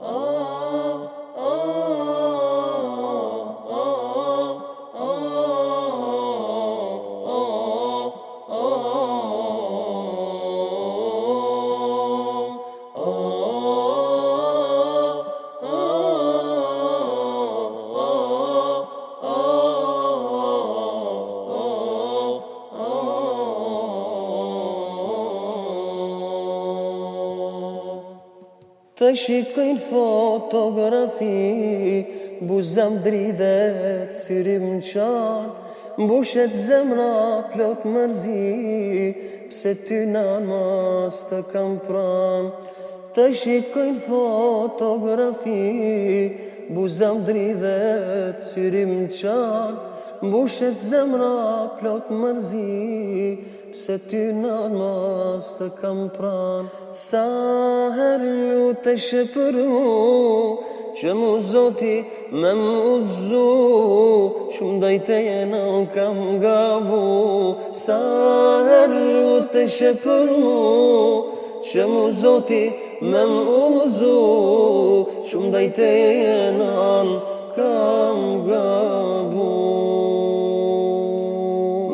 Oh. të shikoj në fotografi Buzam dridhet, syrim në qanë Mbushet zemra plot mërzi Pse ty në mas të kam pran Të shikoj në fotografi Buzam dridhet, syrim në qanë mbushet zemra plot mërzi, pse ty në mas të kam pran. Sa her lutë e shëpëru, që mu zoti me mu zu, shumë dajte në kam gabu. Sa her lutë e shëpëru, që mu zoti me mu zu, shumë dajte e në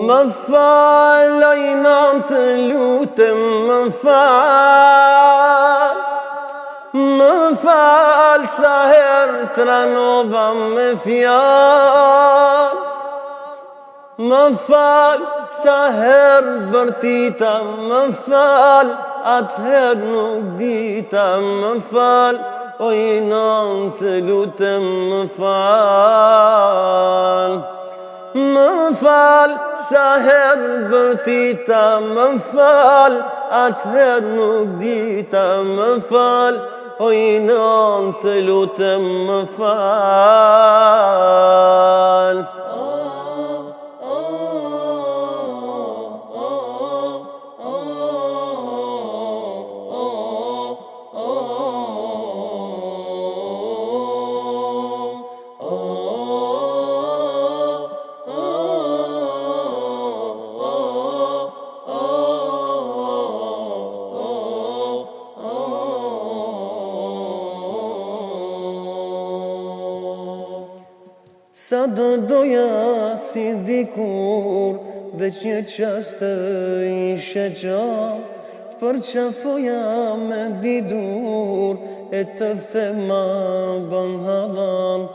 Më falë oj në të lutëm, më falë Më falë sa herë tra në me fjal fjarë Më falë sa herë bërtita, më falë A herë nuk dita, më falë Oj në të lutëm, më falë Sa her për ti ta më fal Atë nuk di ta më fal O po i nëmë të lutëm më fal O fal doja si dikur Veç një qast të ishe qal Për që me didur E të thema ban halal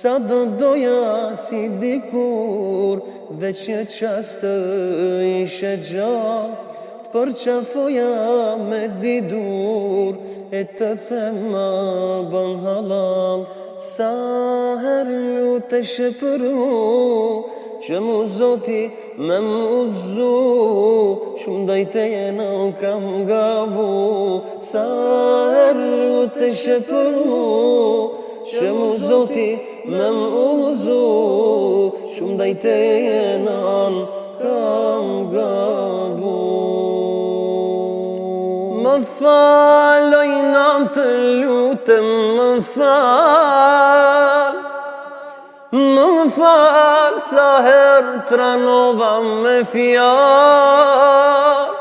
Sa doja si dikur Veç një qast të ishe qal Për që me didur E të thema ban halal Sa herë të shëpëru Që mu zoti me mu zu Shumë dajte e në kam gabu Sa herru të shëpëru Që mu zoti me mu Shumë dajte e kam gabu Më faloj në të lutëm më faloj falë sa herë të ranova me fjarë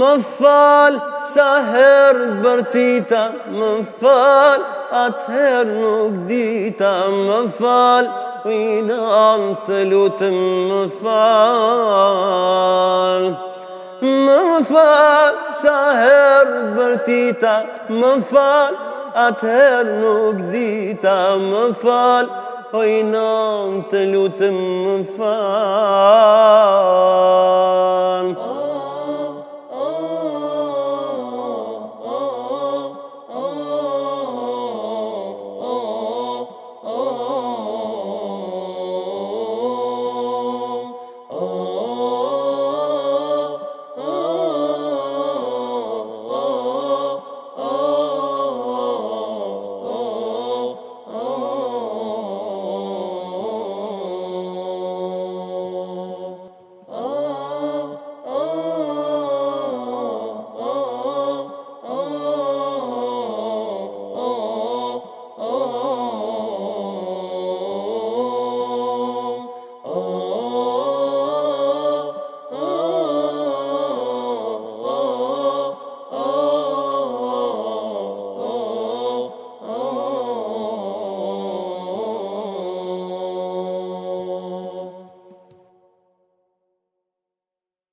Më falë sa herë të bërtita Më falë atëherë nuk dita Më falë i në amë të lutëm Më falë Më falë sa herë të bërtita Më falë atëherë nuk dita Më falë oj nëngë të lutëm më falë.